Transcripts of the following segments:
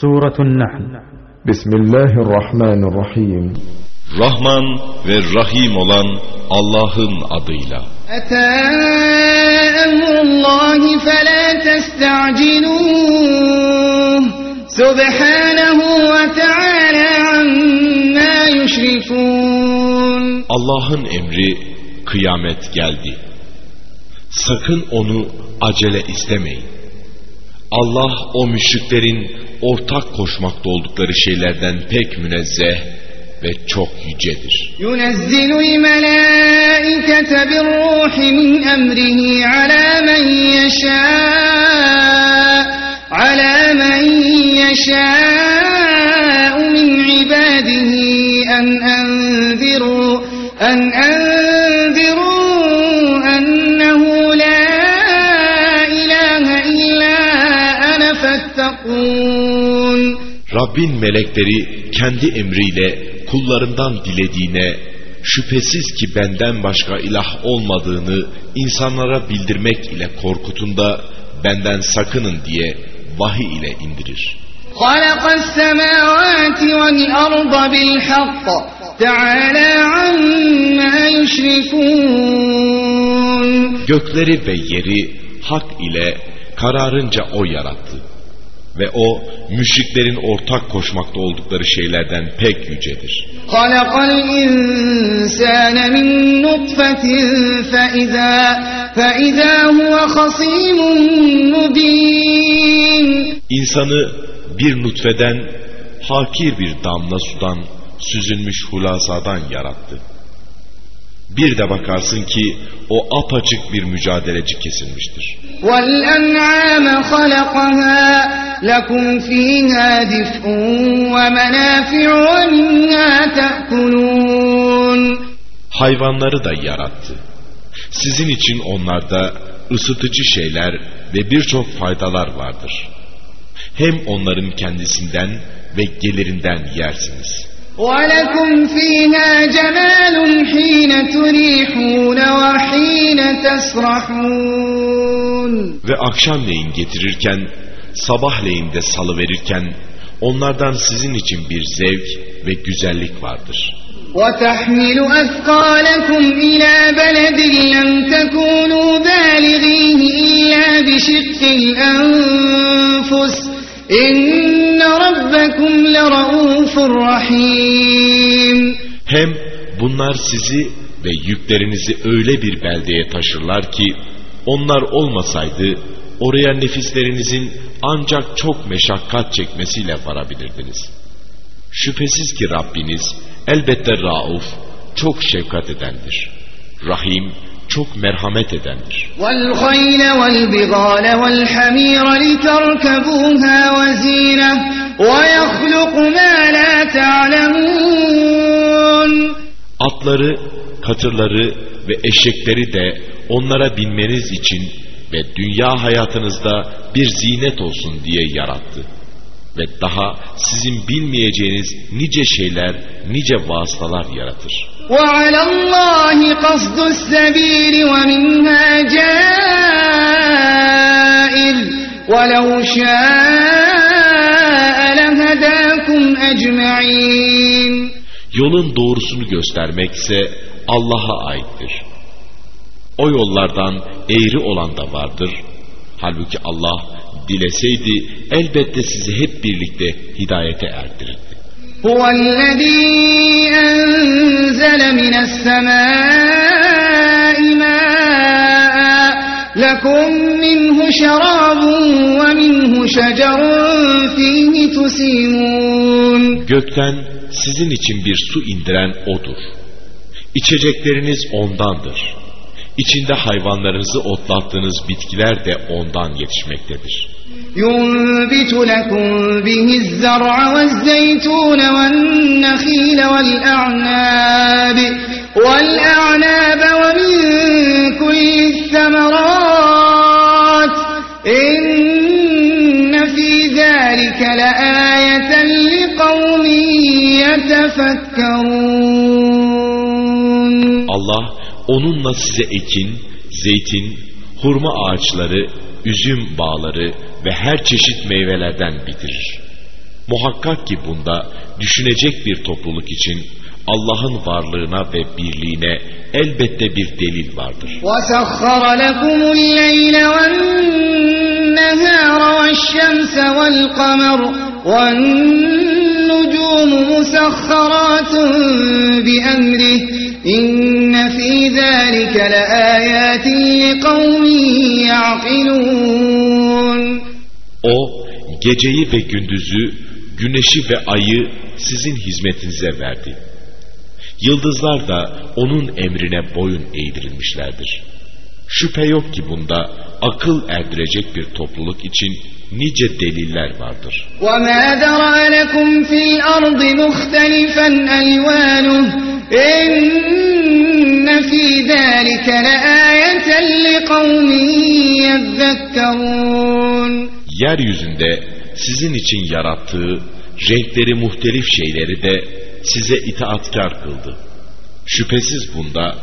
سورة النحل بسم الله الرحمن الرحيم Rahman ve Rahim olan Allah'ın adıyla. أتى أمر الله فلا تستعجلوه سبحانه وتعالى عما يشركون Allah'ın emri kıyamet geldi. Sakın onu acele istemeyin. Allah o müşriklerin ortak koşmakta oldukları şeylerden pek münezzeh ve çok yücedir. Yunezzilu melâikete bir ruhi min emrihi alâ men yeşâ alâ men yeşâ min ibâdihi en enziru en enziru Rabbin melekleri kendi emriyle kullarından dilediğine şüphesiz ki benden başka ilah olmadığını insanlara bildirmek ile korkutunda benden sakının diye vahiy ile indirir. خلق السماوات والأرض بالحق تعالى عما يشركون Gökleri ve yeri hak ile kararınca o yarattı. Ve o müşriklerin ortak koşmakta oldukları şeylerden pek yücedir. خلق الإنسان من نطفة فإذا, فإذا هو خصيم مبين İnsanı bir nutfeden, hakir bir damla sudan, süzülmüş hulasadan yarattı. Bir de bakarsın ki o apaçık bir mücadeleci kesilmiştir. والأنعام خلقها لكم فيها دفء ومنافع ومنها تأكلون Hayvanları da yarattı. Sizin için onlarda ısıtıcı şeyler ve birçok faydalar vardır. Hem onların kendisinden ve gelirinden yersiniz. ولكم فيها جمال حين تريحون وحين تسرحون Ve akşamleyin getirirken, sabahleyin de salıverirken, onlardan sizin için bir zevk ve güzellik vardır. وتحمل أثقالكم إلى بلد لم تكونوا بالغيه إلا بشق الأنفس إن ربكم لرؤوف رحيم Hem bunlar sizi ve yüklerinizi öyle bir beldeye taşırlar ki, onlar olmasaydı oraya nefislerinizin ancak çok meşakkat çekmesiyle varabilirdiniz. Şüphesiz ki Rabbiniz elbette rauf, çok şefkat edendir. Rahim, çok merhamet edendir. والخيل والبغال والحمير لتركبوها وزينة ويخلق ما لا تعلمون Atları, katırları ve eşekleri de onlara binmeniz için ve dünya hayatınızda bir zinet olsun diye yarattı. Ve daha sizin bilmeyeceğiniz nice şeyler, nice vasıtalar yaratır. وعلى الله قصد السبيل ومنها جائر ولو شاء لهداكم أجمعين Yolun doğrusunu göstermekse Allah'a aittir. O yollardan eğri olan da vardır. Halbuki Allah dileseydi elbette sizi hep birlikte hidayete erdirirdi. هو الذي أنزل من السماء لكم منه شراب ومنه شجر فيه تسيمون Gökten sizin için bir su indiren O'dur. İçecekleriniz O'ndandır. İçinde hayvanlarınızı otlattığınız bitkiler de O'ndan yetişmektedir. ينبت لكم به الزرع والزيتون والنخيل والأعناب والأعناب ومن كل الثمرات إن في ذلك لآية لقوم يتفكرون Allah onunla size ekin, zeytin, hurma ağaçları, üzüm bağları ve her çeşit meyvelerden bitirir. Muhakkak ki bunda düşünecek bir topluluk için Allah'ın varlığına ve birliğine elbette bir delil vardır. وَسَخَّرَ لَكُمُ اللَّيْلَ وَالنَّهَارَ وَالشَّمْسَ وَالْقَمَرَ وَالنُّجُومُ مُسَخَّرَاتٌ بِأَمْرِهِ إِنَّ فِي ذَلِكَ لَآيَاتٍ لِقَوْمٍ يَعْقِلُونَ O geceyi ve gündüzü, güneşi ve ayı sizin hizmetinize verdi. Yıldızlar da onun emrine boyun eğdirilmişlerdir. Şüphe yok ki bunda akıl erdirecek bir topluluk için nice deliller vardır. وَمَا ذَرَأَ لَكُمْ فِي الْأَرْضِ مُخْتَلِفًا أَلْوَانُهُ إِنَّ فِي ذَلِكَ لَآيَةً لِقَوْمٍ يَذَّكَّرُونَ Yeryüzünde sizin için yarattığı renkleri muhtelif şeyleri de size itaatkar kıldı. Şüphesiz bunda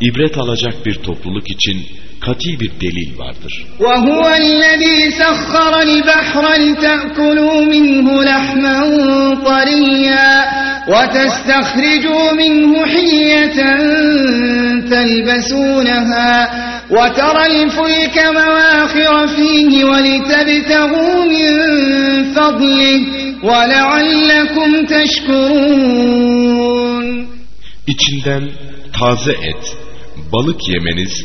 ibret alacak bir topluluk için kati bir delil vardır. وَهُوَ الَّذ۪ي سَخَّرَ الْبَحْرَ لِتَأْكُلُوا مِنْهُ لَحْمًا طَرِيًّا وَتَسْتَخْرِجُوا مِنْهُ حِلْيَةً تَلْبَسُونَهَا وَتَرَى الْفُلْكَ مَوَاخِرَ فِيهِ وَلِتَبْتَغُوا مِنْ فَضْلِهِ وَلَعَلَّكُمْ تَشْكُرُونَ İçinden taze et, balık yemeniz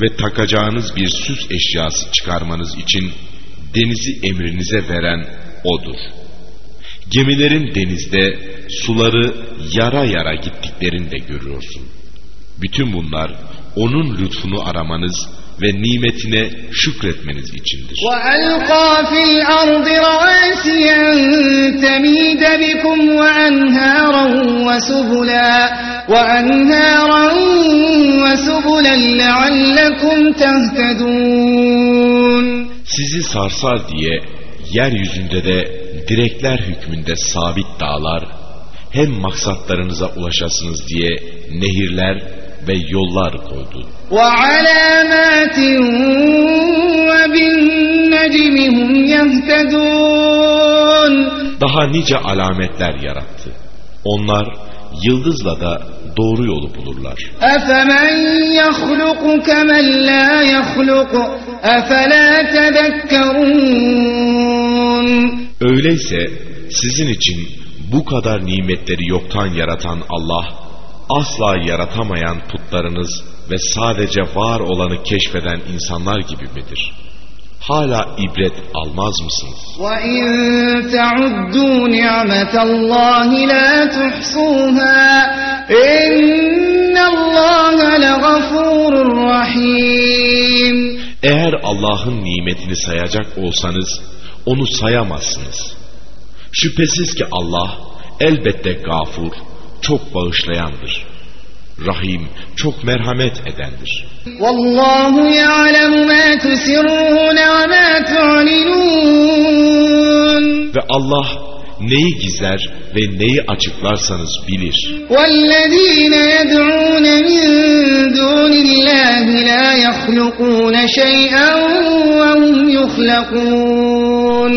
ve takacağınız bir süs eşyası çıkarmanız için denizi emrinize veren O'dur. Gemilerin denizde suları yara yara gittiklerini de görüyorsun. Bütün bunlar O'nun lütfunu aramanız ve nimetine şükretmeniz içindir. وألقى في الأرض رواسي أن تميد بكم وأنهارا وسبلا وأنهارا وسبلا لعلكم تهتدون Sizi sarsar diye yeryüzünde de direkler hükmünde sabit dağlar, hem maksatlarınıza ulaşasınız diye nehirler ve yollar koydun. Daha nice alametler yarattı. Onlar yıldızla da doğru yolu bulurlar. Öyleyse sizin için bu kadar nimetleri yoktan yaratan Allah asla yaratamayan putlarınız ve sadece var olanı keşfeden insanlar gibi midir? Hala ibret almaz mısınız? وَإِن تَعُدُّوا نِعْمَةَ اللَّهِ لَا تُحْصُوهَا إِنَّ اللَّهَ لَغَفُورٌ رَحِيمٌ Eğer Allah'ın nimetini sayacak olsanız onu sayamazsınız. Şüphesiz ki Allah elbette gafur, çok bağışlayandır. Rahim, çok merhamet edendir. وَاللَّهُ يَعْلَمُ مَا تُسِرُّونَ وَمَا تُعْلِنُونَ Ve Allah neyi gizler ve neyi açıklarsanız bilir. وَالَّذ۪ينَ يَدْعُونَ مِن دُونِ اللّٰهِ لَا يَخْلُقُونَ شَيْئًا وَهُمْ يُخْلَقُونَ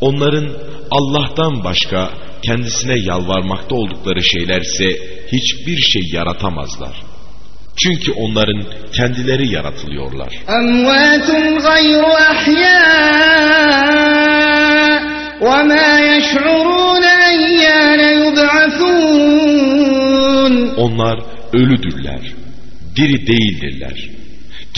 Onların Allah'tan başka kendisine yalvarmakta oldukları şeyler ise hiçbir şey yaratamazlar. Çünkü onların kendileri yaratılıyorlar. Onlar ölüdürler, diri değildirler.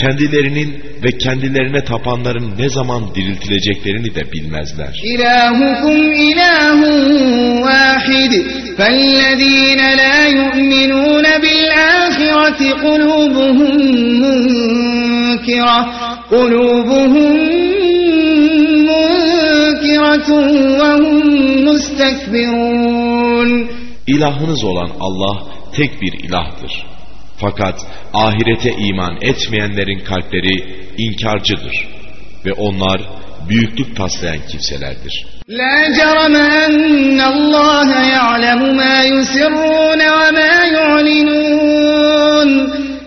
Kendilerinin ve kendilerine tapanların ne zaman diriltileceklerini de bilmezler. İlahukum ilahun vahid. Fellezine la yu'minune bil ahireti kulubuhum munkira. Kulubuhum munkiratun ve hum mustekbirun. İlahınız olan Allah tek bir ilahdır. Fakat ahirete iman etmeyenlerin kalpleri inkarcıdır ve onlar büyüklük taslayan kimselerdir. La cerme ennallâhe ya'lemu mâ yusirrûne ve mâ yu'linûn.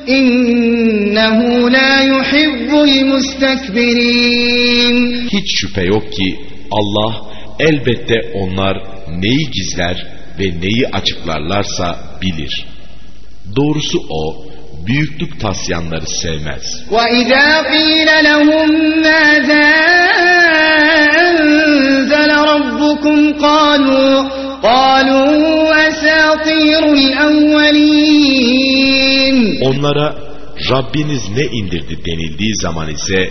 İnnehu la yuhibbul mustekbirin. Hiç şüphe yok ki Allah elbette onlar neyi gizler ve neyi açıklarlarsa bilir. Doğrusu o büyüklük taslayanları sevmez. وَإِذَا قِيلَ لَهُم مَّاذَا أَنزَلَ رَبُّكُمْ قَالُوا قَالُوا أَسَاطِيرُ الْأَوَّلِينَ Onlara Rabbiniz ne indirdi denildiği zaman ise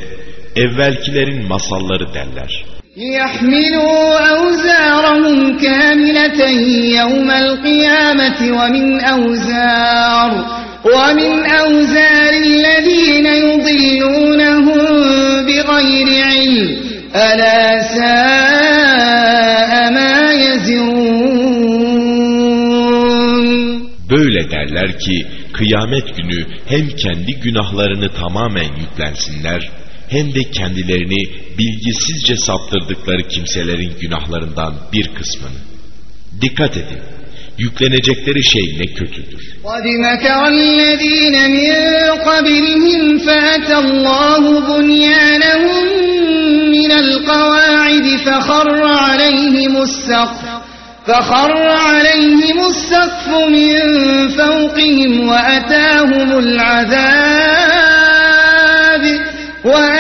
evvelkilerin masalları derler. ليحملوا أوزارهم كاملة يوم القيامة ومن أوزار ومن أوزار الذين يضلونهم بغير علم ألا ساء ما يزرون Böyle derler ki kıyamet günü hem kendi günahlarını tamamen yüklensinler hem de kendilerini bilgisizce saptırdıkları kimselerin günahlarından bir kısmını. Dikkat edin, yüklenecekleri şey ne kötüdür. قد مكر الذين من قبلهم فأتى الله بنيانهم من القواعد فخر عليهم السقف فخر عليهم السقف من فوقهم وأتاهم العذاب وأتاهم العذاب من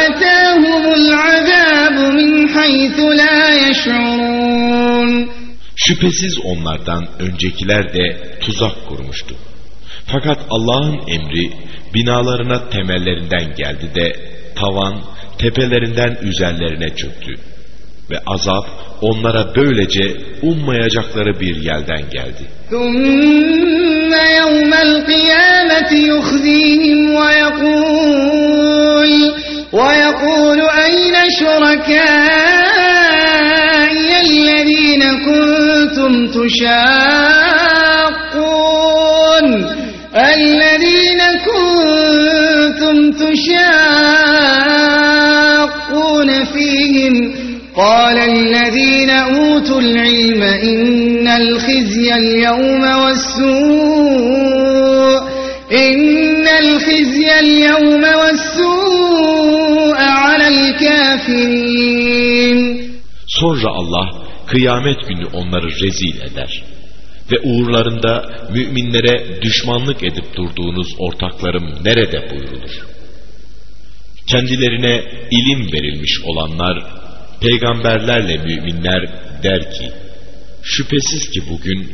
حيث لا يشعرون Şüphesiz onlardan öncekiler de tuzak kurmuştu. Fakat Allah'ın emri binalarına temellerinden geldi de tavan tepelerinden üzerlerine çöktü. Ve azap onlara böylece ummayacakları bir yerden geldi. ثم يوم القيامة يخزيهم ويقول ويقول أين شركائي تشاقون الذين كنتم تشاقون فيهم قال الذين أوتوا العلم إن الخزي اليوم والسوء إن الخزي اليوم والسوء على الكافرين Sonra Allah kıyamet günü onları rezil eder. Ve uğurlarında müminlere düşmanlık edip durduğunuz ortaklarım nerede buyrulur? Kendilerine ilim verilmiş olanlar, peygamberlerle müminler der ki, şüphesiz ki bugün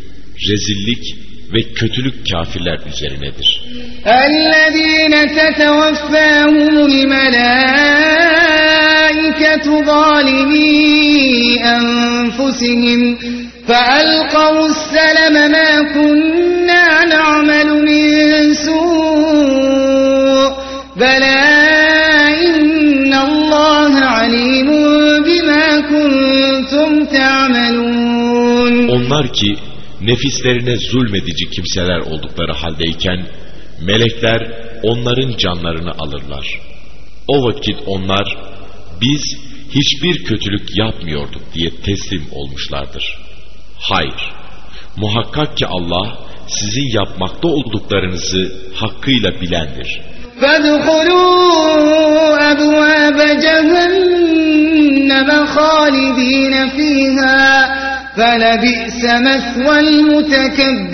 rezillik ve kötülük kafirler üzerinedir. الذين تتوفاهم الملائكة ظالمي أنفسهم فألقوا السلم ما كنا نعمل من سوء بلى إن الله عليم بما كنتم تعملون Onlar ki nefislerine zulmedici kimseler oldukları haldeyken melekler onların canlarını alırlar. O vakit onlar biz hiçbir kötülük yapmıyorduk diye teslim olmuşlardır. Hayır, muhakkak ki Allah sizin yapmakta olduklarınızı hakkıyla bilendir. فادخلوا أبواب جهنم خالدين فيها فلبئس مثوى المتكبرين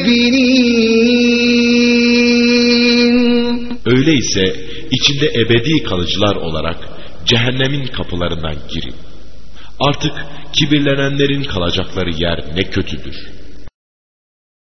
Öyleyse içinde ebedi kalıcılar olarak cehennemin kapılarından girin. Artık kibirlenenlerin kalacakları yer ne kötüdür.